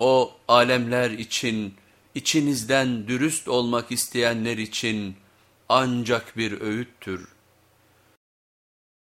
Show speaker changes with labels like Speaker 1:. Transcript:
Speaker 1: O alemler için, içinizden dürüst olmak isteyenler için ancak bir öğüttür.''